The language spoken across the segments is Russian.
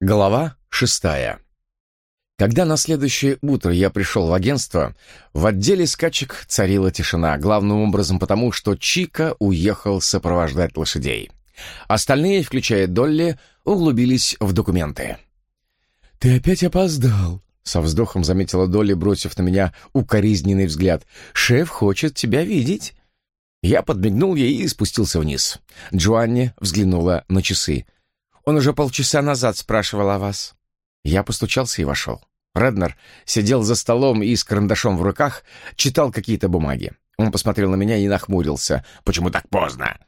Глава шестая. Когда на следующее утро я пришел в агентство, в отделе скачек царила тишина, главным образом потому, что Чика уехал сопровождать лошадей. Остальные, включая Долли, углубились в документы. «Ты опять опоздал», — со вздохом заметила Долли, бросив на меня укоризненный взгляд. «Шеф хочет тебя видеть». Я подмигнул ей и спустился вниз. Джоанни взглянула на часы. Он уже полчаса назад спрашивал о вас». Я постучался и вошел. Реднер сидел за столом и с карандашом в руках читал какие-то бумаги. Он посмотрел на меня и нахмурился. «Почему так поздно?»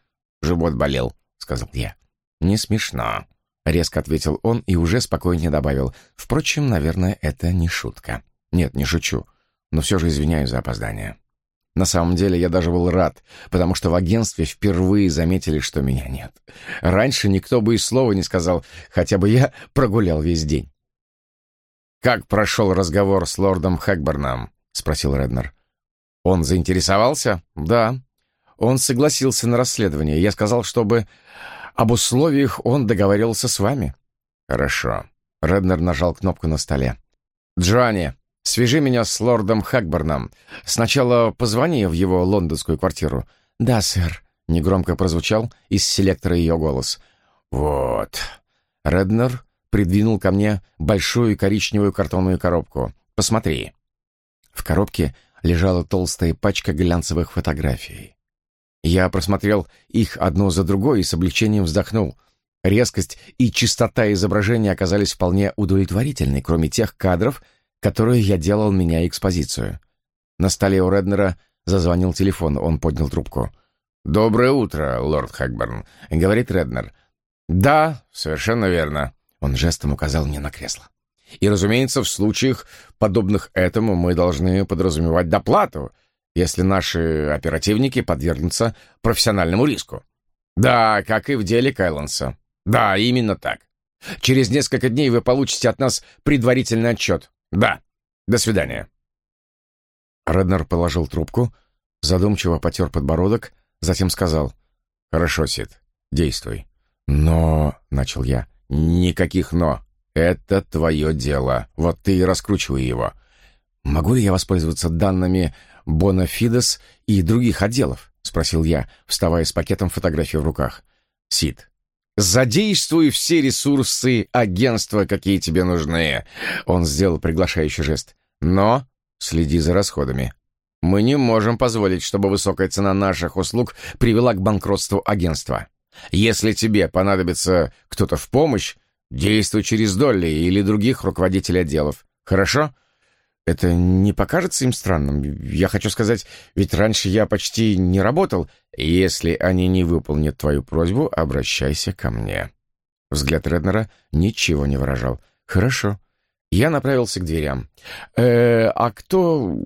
«Живот болел», — сказал я. «Не смешно», — резко ответил он и уже спокойнее добавил. «Впрочем, наверное, это не шутка». «Нет, не шучу, но все же извиняюсь за опоздание». На самом деле я даже был рад, потому что в агентстве впервые заметили, что меня нет. Раньше никто бы и слова не сказал, хотя бы я прогулял весь день. «Как прошел разговор с лордом Хэкберном?» — спросил Реднер. «Он заинтересовался?» «Да». «Он согласился на расследование. Я сказал, чтобы об условиях он договорился с вами». «Хорошо». Реднер нажал кнопку на столе. «Джоанни, Свяжи меня с лордом Хэкберном. Сначала позвони в его лондонскую квартиру». «Да, сэр», — негромко прозвучал из селектора ее голос. «Вот». Реднер придвинул ко мне большую коричневую картонную коробку. «Посмотри». В коробке лежала толстая пачка глянцевых фотографий. Я просмотрел их одно за другой и с облегчением вздохнул. Резкость и чистота изображения оказались вполне удовлетворительны, кроме тех кадров, которую я делал, меняя экспозицию. На столе у Реднера зазвонил телефон, он поднял трубку. «Доброе утро, лорд Хэкберн», — говорит Реднер. «Да, совершенно верно», — он жестом указал мне на кресло. «И, разумеется, в случаях, подобных этому, мы должны подразумевать доплату, если наши оперативники подвергнутся профессиональному риску. Да, как и в деле Кайланса. Да, именно так. Через несколько дней вы получите от нас предварительный отчет. «Да. До свидания». Реднер положил трубку, задумчиво потер подбородок, затем сказал, «Хорошо, Сид, действуй». «Но...» — начал я. «Никаких «но». Это твое дело. Вот ты и раскручивай его. Могу ли я воспользоваться данными Бонафидес и других отделов?» — спросил я, вставая с пакетом фотографий в руках. «Сид, Задействуй все ресурсы агентства, какие тебе нужны. Он сделал приглашающий жест. Но следи за расходами. Мы не можем позволить, чтобы высокая цена наших услуг привела к банкротству агентства. Если тебе понадобится кто-то в помощь, действуй через Долли или других руководителей отделов. Хорошо? Это не покажется им странным? Я хочу сказать, ведь раньше я почти не работал. Если они не выполнят твою просьбу, обращайся ко мне». Взгляд Реднера ничего не выражал. «Хорошо». Я направился к дверям. «Э, «А кто...»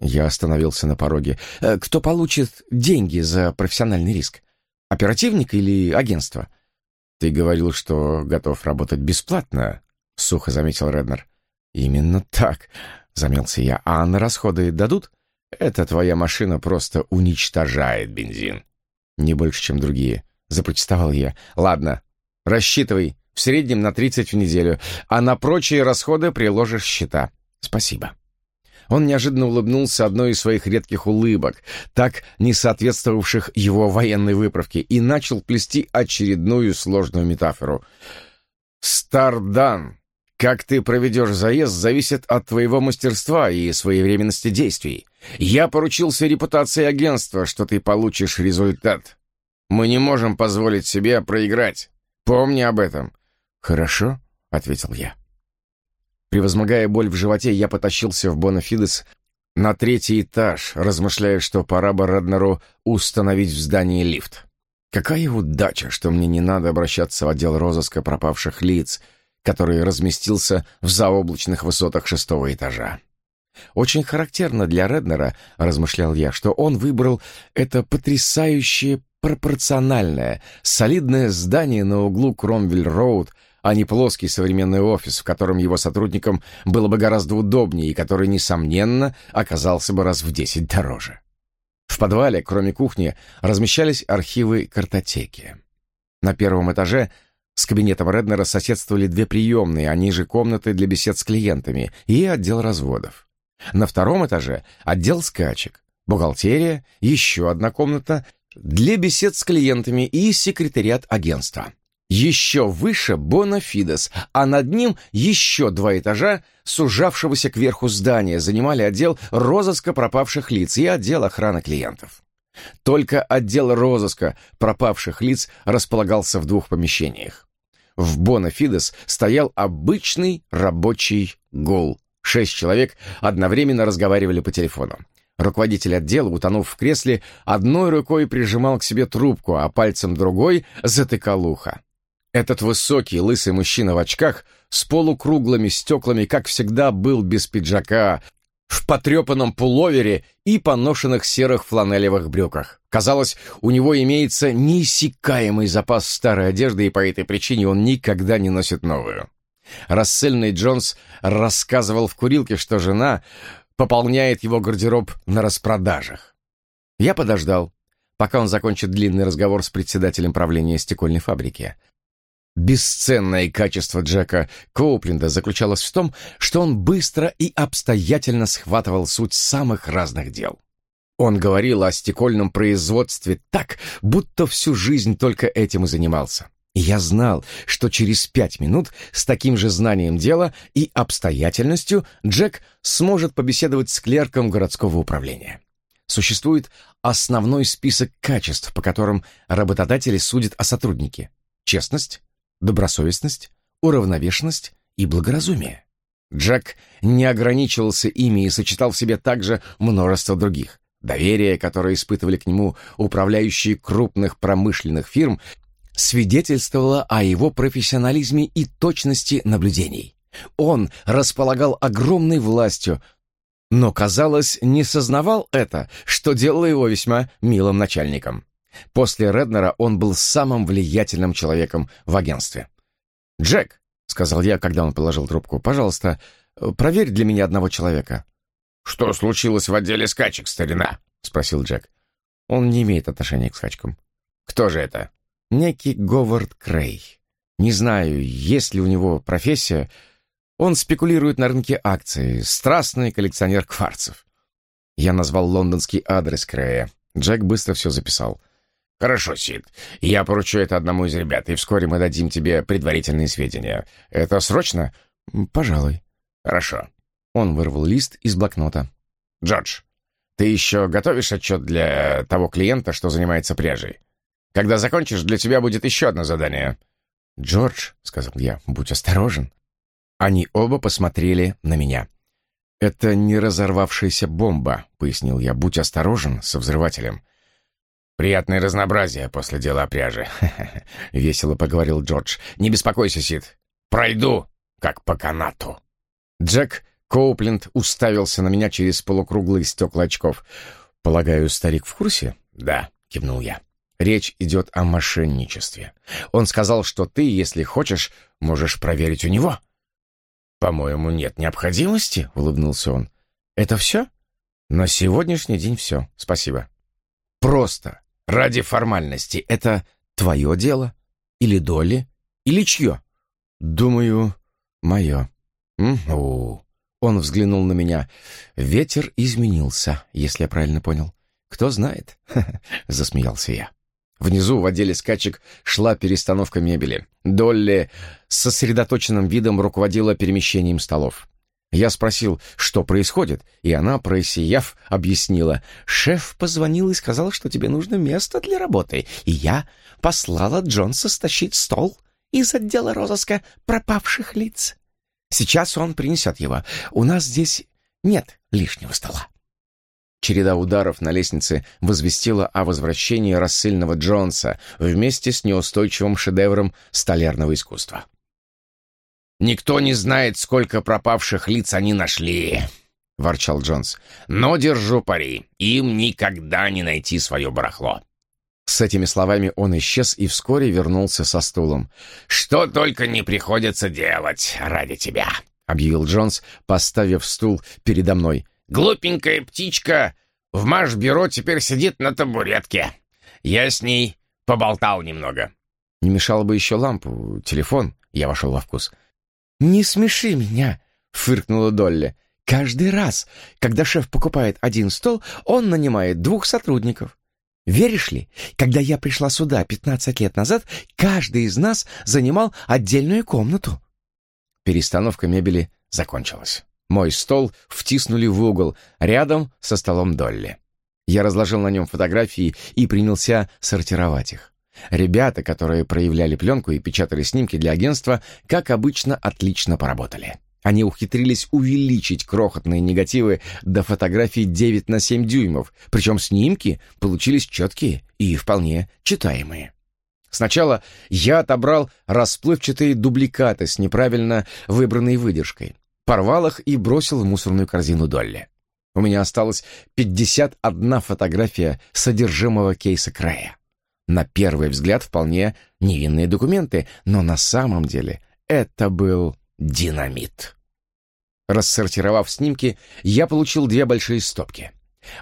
Я остановился на пороге. «Э, «Кто получит деньги за профессиональный риск? Оперативник или агентство?» «Ты говорил, что готов работать бесплатно», — сухо заметил Реднер. «Именно так. — замялся я. «А на расходы дадут?» «Это твоя машина просто уничтожает бензин». «Не больше, чем другие», — запротестовал я. «Ладно, рассчитывай. В среднем на 30 в неделю, а на прочие расходы приложишь счета. Спасибо». Он неожиданно улыбнулся одной из своих редких улыбок, так не соответствовавших его военной выправке, и начал плести очередную сложную метафору. «Стардан как ты проведешь заезд, зависит от твоего мастерства и своевременности действий. Я поручился репутации агентства, что ты получишь результат. Мы не можем позволить себе проиграть. Помни об этом». «Хорошо», — ответил я. Превозмогая боль в животе, я потащился в Бонафидес на третий этаж, размышляя, что пора бы Раднеру установить в здании лифт. Какая удача, что мне не надо обращаться в отдел розыска пропавших лиц — который разместился в заоблачных высотах шестого этажа. Очень характерно для Реднера, размышлял я, что он выбрал это потрясающее пропорциональное, солидное здание на углу Кромвель-Роуд, а не плоский современный офис, в котором его сотрудникам было бы гораздо удобнее и который, несомненно, оказался бы раз в десять дороже. В подвале, кроме кухни, размещались архивы картотеки. На первом этаже С кабинетом Реднера соседствовали две приемные, они же комнаты для бесед с клиентами и отдел разводов. На втором этаже отдел скачек, бухгалтерия, еще одна комната для бесед с клиентами и секретариат агентства. Еще выше Бонафидес, а над ним еще два этажа сужавшегося кверху здания занимали отдел розыска пропавших лиц и отдел охраны клиентов. Только отдел розыска пропавших лиц располагался в двух помещениях. В Бонафидес стоял обычный рабочий гол. Шесть человек одновременно разговаривали по телефону. Руководитель отдела, утонув в кресле, одной рукой прижимал к себе трубку, а пальцем другой затыкал ухо. Этот высокий, лысый мужчина в очках с полукруглыми стеклами, как всегда, был без пиджака, в потрепанном пуловере и поношенных серых фланелевых брюках. Казалось, у него имеется неиссякаемый запас старой одежды, и по этой причине он никогда не носит новую. Рассельный Джонс рассказывал в курилке, что жена пополняет его гардероб на распродажах. Я подождал, пока он закончит длинный разговор с председателем правления стекольной фабрики. Бесценное качество Джека Коупленда заключалось в том, что он быстро и обстоятельно схватывал суть самых разных дел. Он говорил о стекольном производстве так, будто всю жизнь только этим и занимался. Я знал, что через пять минут с таким же знанием дела и обстоятельностью Джек сможет побеседовать с клерком городского управления. Существует основной список качеств, по которым работодатели судят о сотруднике. Честность, добросовестность, уравновешенность и благоразумие. Джек не ограничивался ими и сочетал в себе также множество других. Доверие, которое испытывали к нему управляющие крупных промышленных фирм, свидетельствовало о его профессионализме и точности наблюдений. Он располагал огромной властью, но, казалось, не сознавал это, что делало его весьма милым начальником. После Реднера он был самым влиятельным человеком в агентстве. «Джек», — сказал я, когда он положил трубку, — «пожалуйста, проверь для меня одного человека». «Что случилось в отделе скачек, старина?» — спросил Джек. «Он не имеет отношения к скачкам». «Кто же это?» «Некий Говард Крей. Не знаю, есть ли у него профессия. Он спекулирует на рынке акций, страстный коллекционер кварцев». Я назвал лондонский адрес Крея. Джек быстро все записал. «Хорошо, Сид. Я поручу это одному из ребят, и вскоре мы дадим тебе предварительные сведения. Это срочно?» «Пожалуй». «Хорошо». Он вырвал лист из блокнота. «Джордж, ты еще готовишь отчет для того клиента, что занимается пряжей? Когда закончишь, для тебя будет еще одно задание». «Джордж», — сказал я, — «будь осторожен». Они оба посмотрели на меня. «Это не разорвавшаяся бомба», — пояснил я. «Будь осторожен со взрывателем». «Приятное разнообразие после дела пряжи», — весело поговорил Джордж. «Не беспокойся, Сид. Пройду, как по канату». Джек Коупленд уставился на меня через полукруглые стекла очков. «Полагаю, старик в курсе?» «Да», — кивнул я. «Речь идет о мошенничестве. Он сказал, что ты, если хочешь, можешь проверить у него». «По-моему, нет необходимости», — улыбнулся он. «Это все?» «На сегодняшний день все. Спасибо». «Просто Ради формальности. Это твое дело? Или доли? Или чье? Думаю, мое. Угу. Он взглянул на меня. Ветер изменился, если я правильно понял. Кто знает? Засмеялся я. Внизу в отделе скачек шла перестановка мебели. Долли с сосредоточенным видом руководила перемещением столов. Я спросил, что происходит, и она, просияв, объяснила. «Шеф позвонил и сказал, что тебе нужно место для работы, и я послала Джонса стащить стол из отдела розыска пропавших лиц. Сейчас он принесет его. У нас здесь нет лишнего стола». Череда ударов на лестнице возвестила о возвращении рассыльного Джонса вместе с неустойчивым шедевром столярного искусства. «Никто не знает, сколько пропавших лиц они нашли», — ворчал Джонс. «Но держу пари, им никогда не найти свое барахло». С этими словами он исчез и вскоре вернулся со стулом. «Что только не приходится делать ради тебя», — объявил Джонс, поставив стул передо мной. «Глупенькая птичка в маш-бюро теперь сидит на табуретке. Я с ней поболтал немного». Не мешало бы еще лампу, телефон. Я вошел во вкус. «Не смеши меня!» — фыркнула Долли. «Каждый раз, когда шеф покупает один стол, он нанимает двух сотрудников. Веришь ли, когда я пришла сюда 15 лет назад, каждый из нас занимал отдельную комнату». Перестановка мебели закончилась. Мой стол втиснули в угол, рядом со столом Долли. Я разложил на нем фотографии и принялся сортировать их. Ребята, которые проявляли пленку и печатали снимки для агентства, как обычно, отлично поработали. Они ухитрились увеличить крохотные негативы до фотографий 9 на 7 дюймов, причем снимки получились четкие и вполне читаемые. Сначала я отобрал расплывчатые дубликаты с неправильно выбранной выдержкой, порвал их и бросил в мусорную корзину Долли. У меня осталось 51 фотография содержимого кейса Крэя. На первый взгляд вполне невинные документы, но на самом деле это был динамит. Рассортировав снимки, я получил две большие стопки.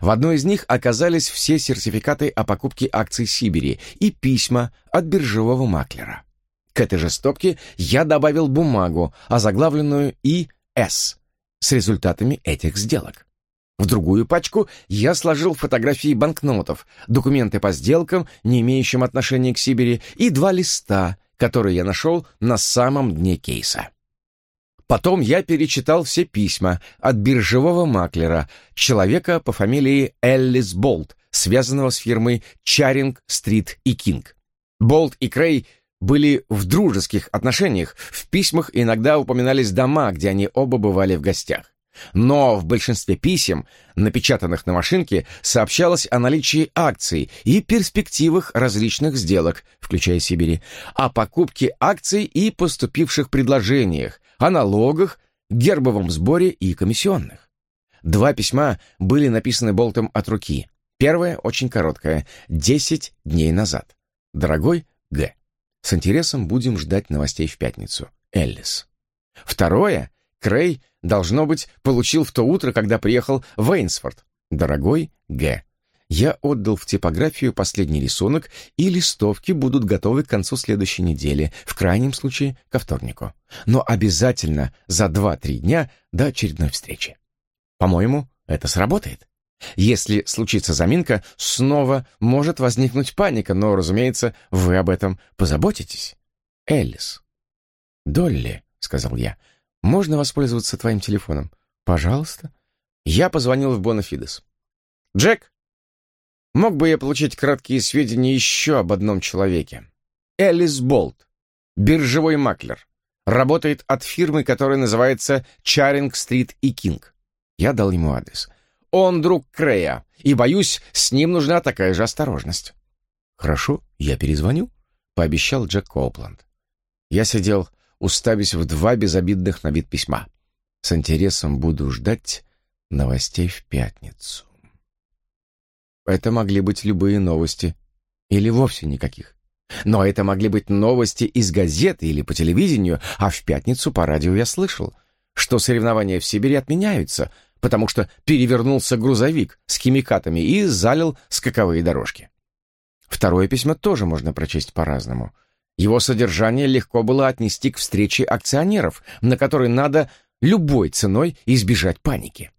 В одной из них оказались все сертификаты о покупке акций Сибири и письма от биржевого маклера. К этой же стопке я добавил бумагу, озаглавленную ИС, с результатами этих сделок. В другую пачку я сложил фотографии банкнотов, документы по сделкам, не имеющим отношения к Сибири, и два листа, которые я нашел на самом дне кейса. Потом я перечитал все письма от биржевого маклера, человека по фамилии Эллис Болт, связанного с фирмой Чаринг, Стрит и Кинг. Болт и Крей были в дружеских отношениях, в письмах иногда упоминались дома, где они оба бывали в гостях. Но в большинстве писем, напечатанных на машинке, сообщалось о наличии акций и перспективах различных сделок, включая Сибири, о покупке акций и поступивших предложениях, о налогах, гербовом сборе и комиссионных. Два письма были написаны Болтом от руки. Первое очень короткое, 10 дней назад. Дорогой Г. С интересом будем ждать новостей в пятницу. Эллис. Второе, Крей, должно быть, получил в то утро, когда приехал в Эйнсфорд. Дорогой Г. Я отдал в типографию последний рисунок, и листовки будут готовы к концу следующей недели, в крайнем случае ко вторнику. Но обязательно за 2-3 дня до очередной встречи. По-моему, это сработает. Если случится заминка, снова может возникнуть паника, но, разумеется, вы об этом позаботитесь. Эллис. «Долли», — сказал я, — «можно воспользоваться твоим телефоном?» «Пожалуйста». Я позвонил в Бонафидес. «Джек, Мог бы я получить краткие сведения еще об одном человеке. Элис Болт, биржевой маклер, работает от фирмы, которая называется Чаринг Стрит и Кинг. Я дал ему адрес. Он друг Крея, и, боюсь, с ним нужна такая же осторожность. «Хорошо, я перезвоню», — пообещал Джек Копланд. Я сидел, уставясь в два безобидных на вид письма. С интересом буду ждать новостей в пятницу. Это могли быть любые новости. Или вовсе никаких. Но это могли быть новости из газеты или по телевидению, а в пятницу по радио я слышал, что соревнования в Сибири отменяются, потому что перевернулся грузовик с химикатами и залил скаковые дорожки. Второе письмо тоже можно прочесть по-разному. Его содержание легко было отнести к встрече акционеров, на которой надо любой ценой избежать паники.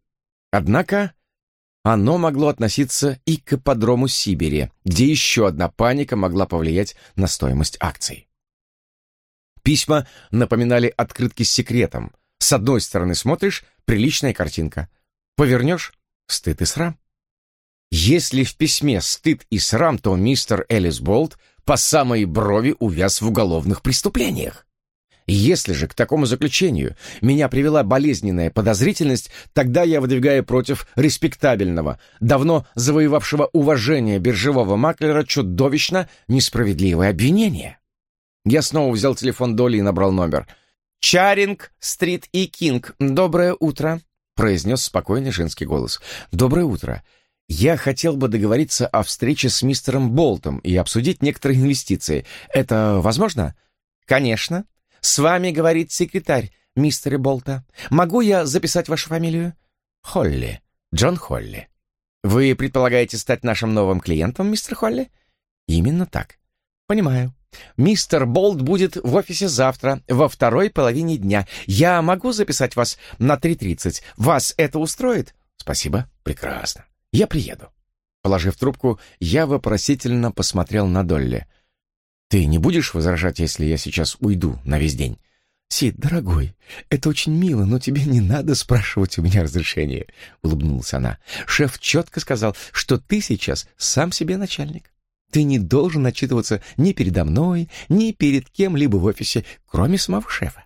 Однако оно могло относиться и к ипподрому Сибири, где еще одна паника могла повлиять на стоимость акций. Письма напоминали открытки с секретом. С одной стороны смотришь — приличная картинка. Повернешь — стыд и срам. Если в письме стыд и срам, то мистер Элис Болт по самой брови увяз в уголовных преступлениях. Если же к такому заключению меня привела болезненная подозрительность, тогда я выдвигаю против респектабельного, давно завоевавшего уважение биржевого маклера чудовищно несправедливое обвинение. Я снова взял телефон Доли и набрал номер. «Чаринг, Стрит и Кинг, доброе утро», — произнес спокойный женский голос. «Доброе утро. Я хотел бы договориться о встрече с мистером Болтом и обсудить некоторые инвестиции. Это возможно?» «Конечно», «С вами говорит секретарь, мистера Болта. Могу я записать вашу фамилию?» «Холли. Джон Холли». «Вы предполагаете стать нашим новым клиентом, мистер Холли?» «Именно так». «Понимаю. Мистер Болт будет в офисе завтра, во второй половине дня. Я могу записать вас на 3.30. Вас это устроит?» «Спасибо. Прекрасно. Я приеду». Положив трубку, я вопросительно посмотрел на Долли. «Ты не будешь возражать, если я сейчас уйду на весь день?» «Сид, дорогой, это очень мило, но тебе не надо спрашивать у меня разрешения», — улыбнулась она. «Шеф четко сказал, что ты сейчас сам себе начальник. Ты не должен отчитываться ни передо мной, ни перед кем-либо в офисе, кроме самого шефа.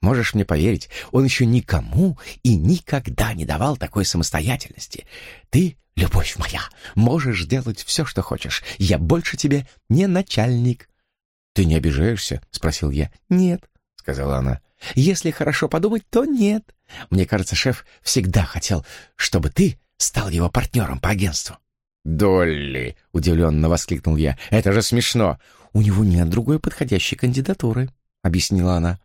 Можешь мне поверить, он еще никому и никогда не давал такой самостоятельности. Ты, любовь моя, можешь делать все, что хочешь. Я больше тебе не начальник». «Ты не обижаешься?» — спросил я. «Нет», — сказала она. «Если хорошо подумать, то нет. Мне кажется, шеф всегда хотел, чтобы ты стал его партнером по агентству». «Долли!» — удивленно воскликнул я. «Это же смешно!» «У него нет другой подходящей кандидатуры», — объяснила она.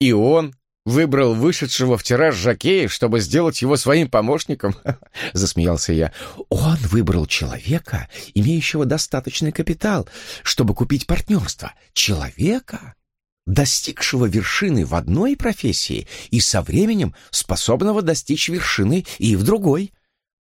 «И он выбрал вышедшего в тираж Жакея, чтобы сделать его своим помощником?» — засмеялся я. «Он выбрал человека, имеющего достаточный капитал, чтобы купить партнерство. Человека, достигшего вершины в одной профессии и со временем способного достичь вершины и в другой.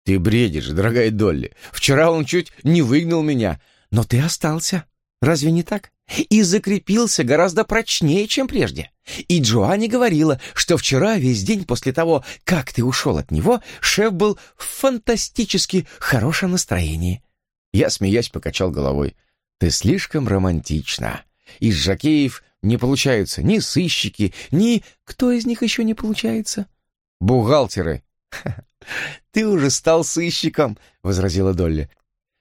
«Ты бредишь, дорогая Долли. Вчера он чуть не выгнал меня». «Но ты остался. Разве не так? И закрепился гораздо прочнее, чем прежде. И Джоанни говорила, что вчера весь день после того, как ты ушел от него, шеф был в фантастически хорошем настроении». Я, смеясь, покачал головой. «Ты слишком романтична. Из Жакеев не получаются ни сыщики, ни... Кто из них еще не получается?» «Бухгалтеры». «Ты уже стал сыщиком», — возразила Долли.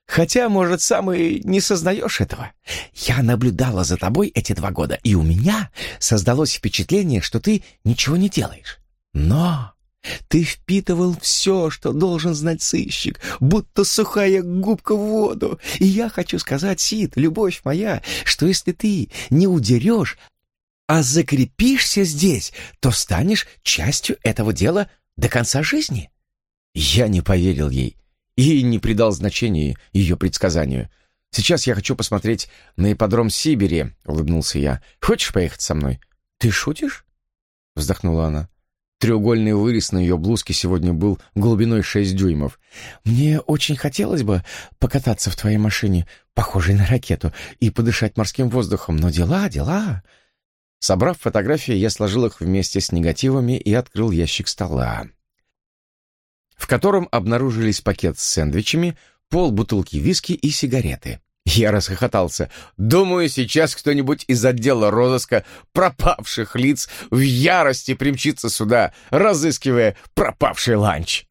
«Хотя, может, сам и не сознаешь этого. Я наблюдала за тобой эти два года, и у меня создалось впечатление, что ты ничего не делаешь. Но ты впитывал все, что должен знать сыщик, будто сухая губка в воду. И я хочу сказать, Сид, любовь моя, что если ты не удерешь, а закрепишься здесь, то станешь частью этого дела до конца жизни». Я не поверил ей и не придал значения ее предсказанию. «Сейчас я хочу посмотреть на ипподром Сибири», — улыбнулся я. «Хочешь поехать со мной?» «Ты шутишь?» — вздохнула она. Треугольный вырез на ее блузке сегодня был глубиной шесть дюймов. «Мне очень хотелось бы покататься в твоей машине, похожей на ракету, и подышать морским воздухом, но дела, дела...» Собрав фотографии, я сложил их вместе с негативами и открыл ящик стола в котором обнаружились пакет с сэндвичами, пол бутылки виски и сигареты. Я расхохотался. Думаю, сейчас кто-нибудь из отдела розыска пропавших лиц в ярости примчится сюда, разыскивая пропавший ланч.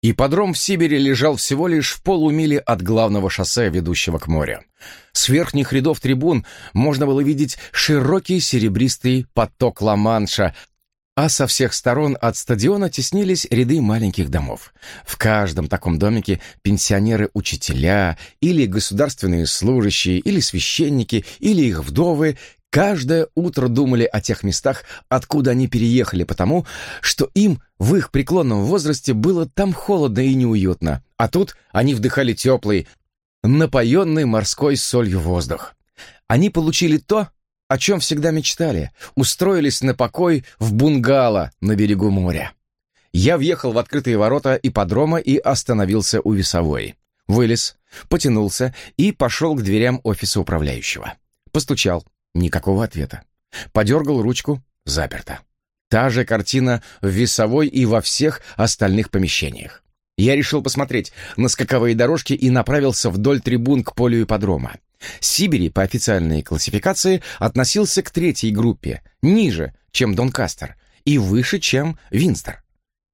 Ипподром в Сибири лежал всего лишь в полумиле от главного шоссе, ведущего к морю. С верхних рядов трибун можно было видеть широкий серебристый поток Ла-Манша, а со всех сторон от стадиона теснились ряды маленьких домов. В каждом таком домике пенсионеры-учителя или государственные служащие, или священники, или их вдовы каждое утро думали о тех местах, откуда они переехали, потому что им в их преклонном возрасте было там холодно и неуютно, а тут они вдыхали теплый, напоенный морской солью воздух. Они получили то, о чем всегда мечтали, устроились на покой в бунгало на берегу моря. Я въехал в открытые ворота ипподрома и остановился у весовой. Вылез, потянулся и пошел к дверям офиса управляющего. Постучал, никакого ответа. Подергал ручку, заперто. Та же картина в весовой и во всех остальных помещениях. Я решил посмотреть на скаковые дорожки и направился вдоль трибун к полю ипподрома. Сибири по официальной классификации относился к третьей группе, ниже, чем Донкастер, и выше, чем Винстер.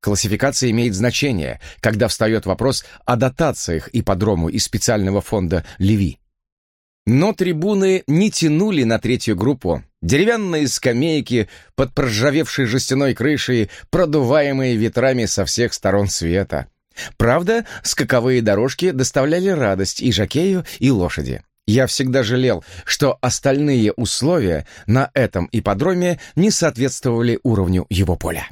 Классификация имеет значение, когда встает вопрос о дотациях ипподрому из специального фонда Леви. Но трибуны не тянули на третью группу. Деревянные скамейки под проржавевшей жестяной крышей, продуваемые ветрами со всех сторон света. Правда, скаковые дорожки доставляли радость и жокею, и лошади. Я всегда жалел, что остальные условия на этом ипподроме не соответствовали уровню его поля.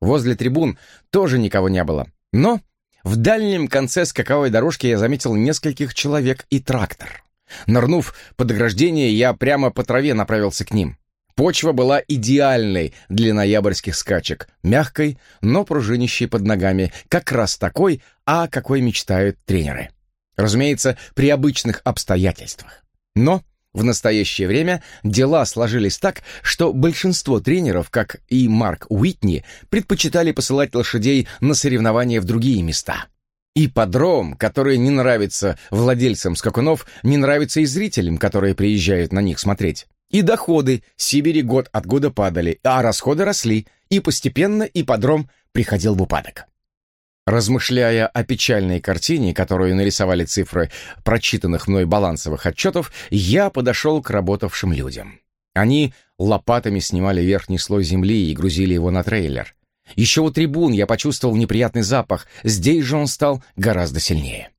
Возле трибун тоже никого не было. Но в дальнем конце скаковой дорожки я заметил нескольких человек и трактор. Нырнув под ограждение, я прямо по траве направился к ним. Почва была идеальной для ноябрьских скачек, мягкой, но пружинищей под ногами, как раз такой, а какой мечтают тренеры. Разумеется, при обычных обстоятельствах. Но в настоящее время дела сложились так, что большинство тренеров, как и Марк Уитни, предпочитали посылать лошадей на соревнования в другие места. И подром, который не нравится владельцам скакунов, не нравится и зрителям, которые приезжают на них смотреть. И доходы Сибири год от года падали, а расходы росли, и постепенно ипподром приходил в упадок. Размышляя о печальной картине, которую нарисовали цифры прочитанных мной балансовых отчетов, я подошел к работавшим людям. Они лопатами снимали верхний слой земли и грузили его на трейлер. Еще у трибун я почувствовал неприятный запах, здесь же он стал гораздо сильнее.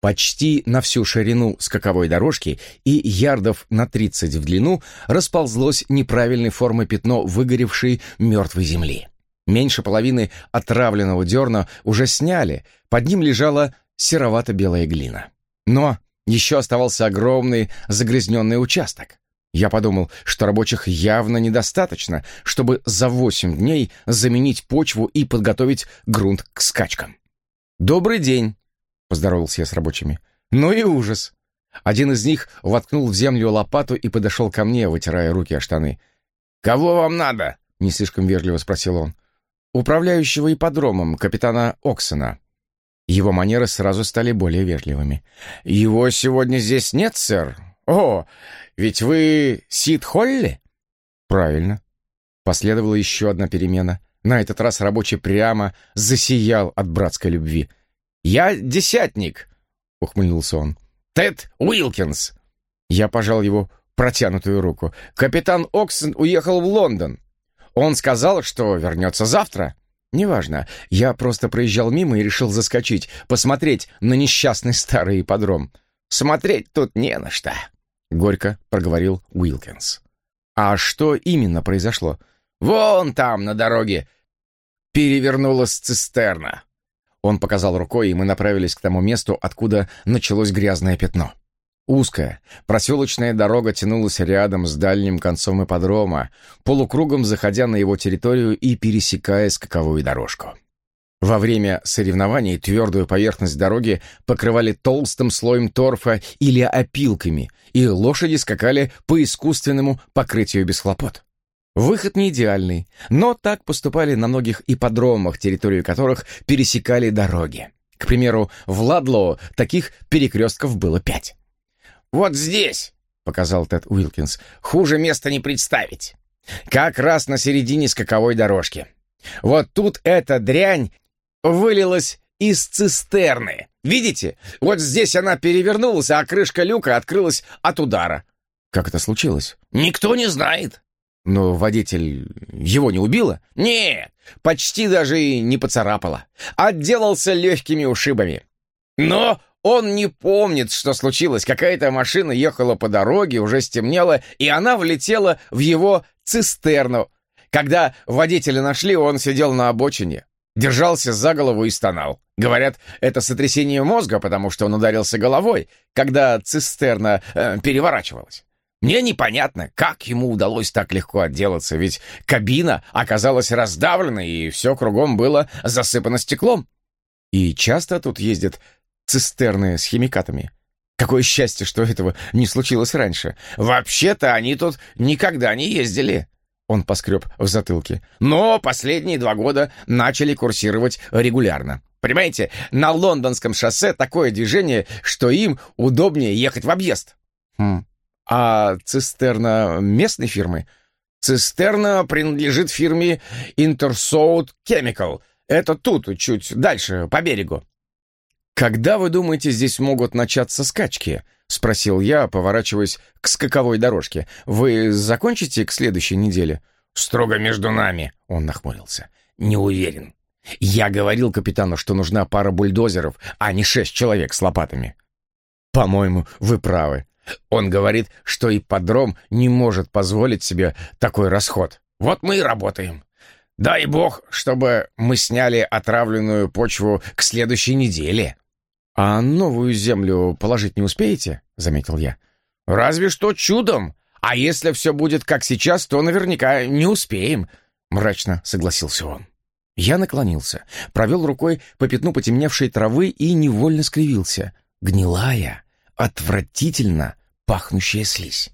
Почти на всю ширину скаковой дорожки и ярдов на 30 в длину расползлось неправильной формы пятно выгоревшей мертвой земли. Меньше половины отравленного дерна уже сняли, под ним лежала серовато-белая глина. Но еще оставался огромный загрязненный участок. Я подумал, что рабочих явно недостаточно, чтобы за 8 дней заменить почву и подготовить грунт к скачкам. «Добрый день!» поздоровался я с рабочими. «Ну и ужас!» Один из них воткнул в землю лопату и подошел ко мне, вытирая руки о штаны. «Кого вам надо?» — не слишком вежливо спросил он. «Управляющего ипподромом, капитана Оксона». Его манеры сразу стали более вежливыми. «Его сегодня здесь нет, сэр? О, ведь вы Сид Холли?» «Правильно». Последовала еще одна перемена. На этот раз рабочий прямо засиял от братской любви — «Я десятник», — ухмыльнулся он. «Тед Уилкинс». Я пожал его протянутую руку. «Капитан Оксон уехал в Лондон. Он сказал, что вернется завтра». «Неважно. Я просто проезжал мимо и решил заскочить, посмотреть на несчастный старый ипподром». «Смотреть тут не на что», — горько проговорил Уилкинс. «А что именно произошло?» «Вон там, на дороге, перевернулась цистерна». Он показал рукой, и мы направились к тому месту, откуда началось грязное пятно. Узкая, проселочная дорога тянулась рядом с дальним концом ипподрома, полукругом заходя на его территорию и пересекая скаковую дорожку. Во время соревнований твердую поверхность дороги покрывали толстым слоем торфа или опилками, и лошади скакали по искусственному покрытию без хлопот. Выход не идеальный, но так поступали на многих ипподромах, территорию которых пересекали дороги. К примеру, в Ладлоу таких перекрестков было пять. «Вот здесь», — показал Тед Уилкинс, — «хуже места не представить. Как раз на середине скаковой дорожки. Вот тут эта дрянь вылилась из цистерны. Видите? Вот здесь она перевернулась, а крышка люка открылась от удара. Как это случилось? Никто не знает. Но водитель его не убило? Нет, почти даже и не поцарапало. Отделался легкими ушибами. Но он не помнит, что случилось. Какая-то машина ехала по дороге, уже стемнело, и она влетела в его цистерну. Когда водителя нашли, он сидел на обочине, держался за голову и стонал. Говорят, это сотрясение мозга, потому что он ударился головой, когда цистерна э, переворачивалась. Мне непонятно, как ему удалось так легко отделаться, ведь кабина оказалась раздавлена, и все кругом было засыпано стеклом. И часто тут ездят цистерны с химикатами. Какое счастье, что этого не случилось раньше. Вообще-то они тут никогда не ездили. Он поскреб в затылке. Но последние два года начали курсировать регулярно. Понимаете, на лондонском шоссе такое движение, что им удобнее ехать в объезд. Хм, а цистерна местной фирмы? Цистерна принадлежит фирме Intersout Chemical. Это тут, чуть дальше, по берегу. «Когда, вы думаете, здесь могут начаться скачки?» — спросил я, поворачиваясь к скаковой дорожке. «Вы закончите к следующей неделе?» «Строго между нами», — он нахмурился. «Не уверен. Я говорил капитану, что нужна пара бульдозеров, а не шесть человек с лопатами». «По-моему, вы правы. Он говорит, что ипподром не может позволить себе такой расход. Вот мы и работаем. Дай бог, чтобы мы сняли отравленную почву к следующей неделе. «А новую землю положить не успеете?» — заметил я. «Разве что чудом. А если все будет как сейчас, то наверняка не успеем», — мрачно согласился он. Я наклонился, провел рукой по пятну потемневшей травы и невольно скривился. Гнилая, отвратительно пахнущая слизь.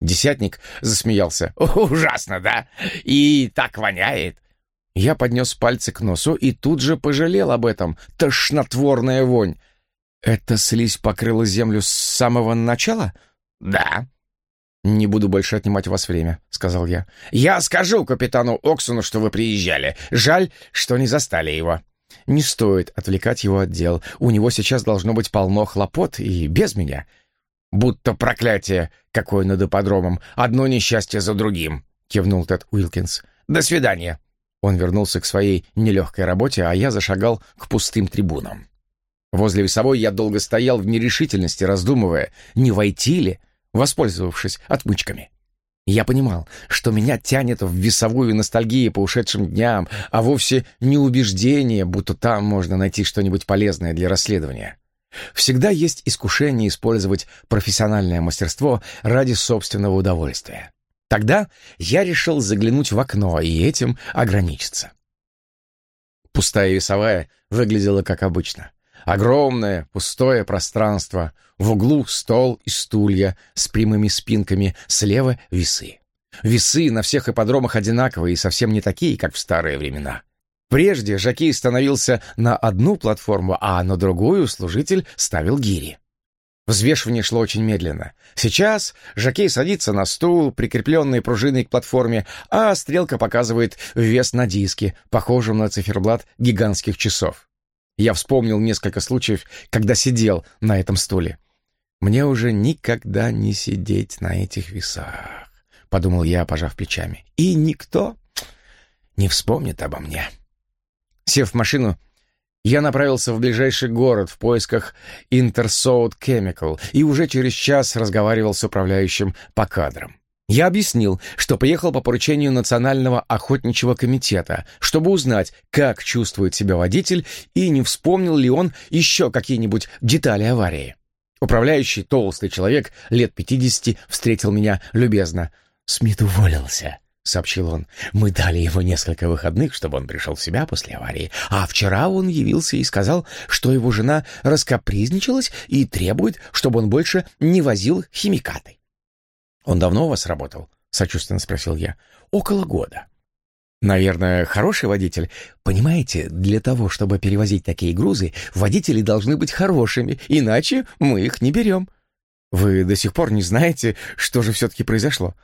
Десятник засмеялся. «Ужасно, да? И так воняет!» Я поднес пальцы к носу и тут же пожалел об этом. Тошнотворная вонь. «Эта слизь покрыла землю с самого начала?» «Да». «Не буду больше отнимать у вас время», — сказал я. «Я скажу капитану Оксуну, что вы приезжали. Жаль, что не застали его». «Не стоит отвлекать его от дел. У него сейчас должно быть полно хлопот и без меня». «Будто проклятие, какое над ипподромом. Одно несчастье за другим», — кивнул Тед Уилкинс. «До свидания». Он вернулся к своей нелегкой работе, а я зашагал к пустым трибунам. Возле весовой я долго стоял в нерешительности, раздумывая, не войти ли, воспользовавшись отмычками. Я понимал, что меня тянет в весовую ностальгию по ушедшим дням, а вовсе не убеждение, будто там можно найти что-нибудь полезное для расследования. Всегда есть искушение использовать профессиональное мастерство ради собственного удовольствия. Тогда я решил заглянуть в окно и этим ограничиться. Пустая весовая выглядела как обычно. Огромное пустое пространство, в углу стол и стулья с прямыми спинками, слева весы. Весы на всех ипподромах одинаковые и совсем не такие, как в старые времена. Прежде жокей становился на одну платформу, а на другую служитель ставил гири. Взвешивание шло очень медленно. Сейчас жокей садится на стул, прикрепленный пружиной к платформе, а стрелка показывает вес на диске, похожем на циферблат гигантских часов. Я вспомнил несколько случаев, когда сидел на этом стуле. «Мне уже никогда не сидеть на этих весах», — подумал я, пожав плечами. «И никто не вспомнит обо мне». Сев в машину, я направился в ближайший город в поисках Intersound Chemical и уже через час разговаривал с управляющим по кадрам. Я объяснил, что приехал по поручению Национального охотничьего комитета, чтобы узнать, как чувствует себя водитель и не вспомнил ли он еще какие-нибудь детали аварии. Управляющий, толстый человек, лет пятидесяти, встретил меня любезно. «Смит уволился», — сообщил он. «Мы дали его несколько выходных, чтобы он пришел в себя после аварии. А вчера он явился и сказал, что его жена раскапризничалась и требует, чтобы он больше не возил химикаты». «Он давно у вас работал?» — сочувственно спросил я. «Около года». «Наверное, хороший водитель. Понимаете, для того, чтобы перевозить такие грузы, водители должны быть хорошими, иначе мы их не берем». «Вы до сих пор не знаете, что же все-таки произошло?»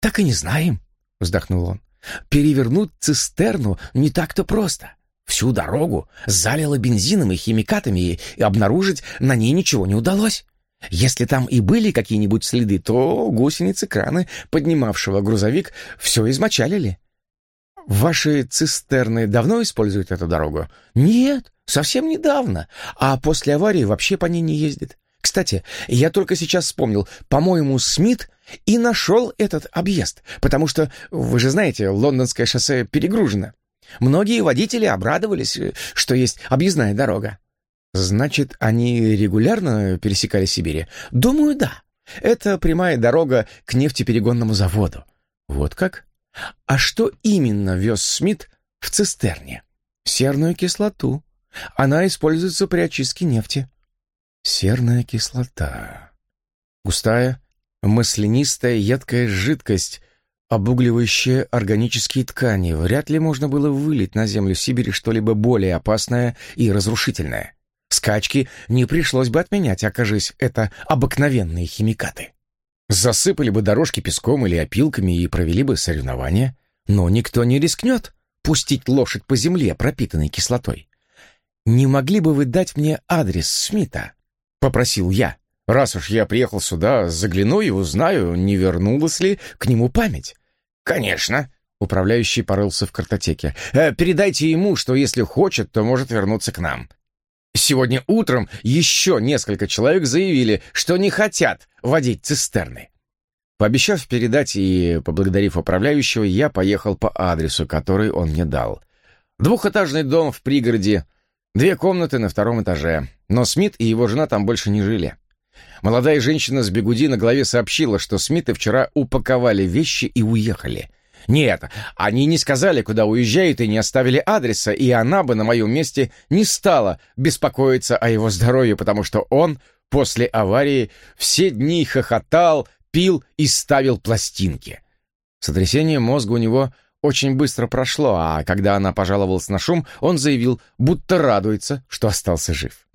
«Так и не знаем», — вздохнул он. «Перевернуть цистерну не так-то просто. Всю дорогу залило бензином и химикатами, и обнаружить на ней ничего не удалось. Если там и были какие-нибудь следы, то гусеницы краны, поднимавшего грузовик, все измочалили». «Ваши цистерны давно используют эту дорогу?» «Нет, совсем недавно. А после аварии вообще по ней не ездит. Кстати, я только сейчас вспомнил, по-моему, Смит и нашел этот объезд, потому что, вы же знаете, лондонское шоссе перегружено. Многие водители обрадовались, что есть объездная дорога. Значит, они регулярно пересекали Сибирь? Думаю, да. Это прямая дорога к нефтеперегонному заводу. Вот как? А что именно вез Смит в цистерне? Серную кислоту. Она используется при очистке нефти. Серная кислота. Густая, маслянистая, едкая жидкость, обугливающая органические ткани. Вряд ли можно было вылить на землю Сибири что-либо более опасное и разрушительное. Скачки не пришлось бы отменять, окажись это обыкновенные химикаты. Засыпали бы дорожки песком или опилками и провели бы соревнования. Но никто не рискнет пустить лошадь по земле, пропитанной кислотой. «Не могли бы вы дать мне адрес Смита?» — попросил я. Раз уж я приехал сюда, загляну и узнаю, не вернулась ли к нему память. «Конечно», — управляющий порылся в картотеке. «Э, «Передайте ему, что если хочет, то может вернуться к нам». Сегодня утром еще несколько человек заявили, что не хотят водить цистерны. Пообещав передать и поблагодарив управляющего, я поехал по адресу, который он мне дал. Двухэтажный дом в пригороде, две комнаты на втором этаже. Но Смит и его жена там больше не жили. Молодая женщина с бегуди на голове сообщила, что Смиты вчера упаковали вещи и уехали. Нет, они не сказали, куда уезжают и не оставили адреса, и она бы на моем месте не стала беспокоиться о его здоровье, потому что он после аварии все дни хохотал, пил и ставил пластинки. Сотрясение мозга у него очень быстро прошло, а когда она пожаловалась на шум, он заявил, будто радуется, что остался жив.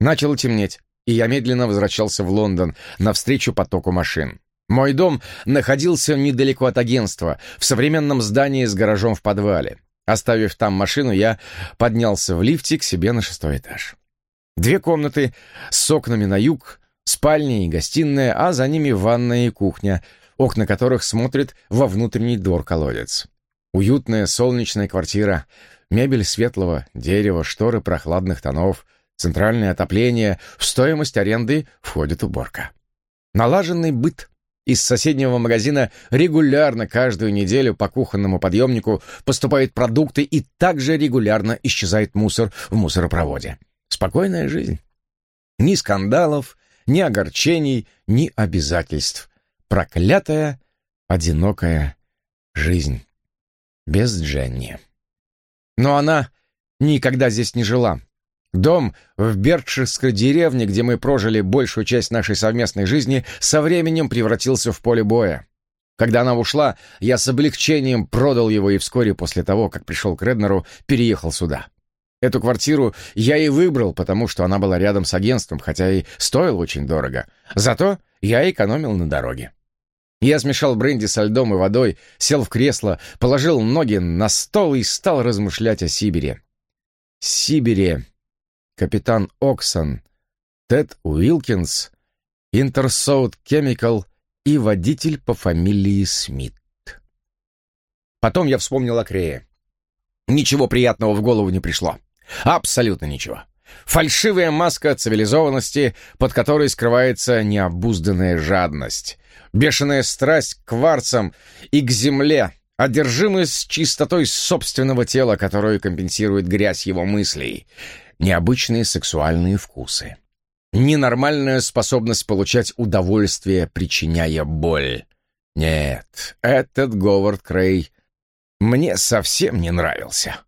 Начало темнеть, и я медленно возвращался в Лондон навстречу потоку машин. Мой дом находился недалеко от агентства, в современном здании с гаражом в подвале. Оставив там машину, я поднялся в лифте к себе на шестой этаж. Две комнаты с окнами на юг, спальня и гостиная, а за ними ванная и кухня, окна которых смотрят во внутренний двор-колодец. Уютная солнечная квартира, мебель светлого дерева, шторы прохладных тонов, центральное отопление, в стоимость аренды входит уборка. Налаженный быт. Из соседнего магазина регулярно каждую неделю по кухонному подъемнику поступают продукты и также регулярно исчезает мусор в мусоропроводе. Спокойная жизнь. Ни скандалов, ни огорчений, ни обязательств. Проклятая, одинокая жизнь. Без Дженни. Но она никогда здесь не жила. Дом в Беркширской деревне, где мы прожили большую часть нашей совместной жизни, со временем превратился в поле боя. Когда она ушла, я с облегчением продал его и вскоре после того, как пришел к Реднеру, переехал сюда. Эту квартиру я и выбрал, потому что она была рядом с агентством, хотя и стоила очень дорого. Зато я экономил на дороге. Я смешал бренди со льдом и водой, сел в кресло, положил ноги на стол и стал размышлять о Сибири. Сибири капитан Оксон, Тед Уилкинс, Интерсоут Chemical и водитель по фамилии Смит. Потом я вспомнил о Крее. Ничего приятного в голову не пришло. Абсолютно ничего. Фальшивая маска цивилизованности, под которой скрывается необузданная жадность, бешеная страсть к кварцам и к земле, одержимость чистотой собственного тела, которую компенсирует грязь его мыслей — необычные сексуальные вкусы. Ненормальная способность получать удовольствие, причиняя боль. Нет, этот Говард Крей мне совсем не нравился.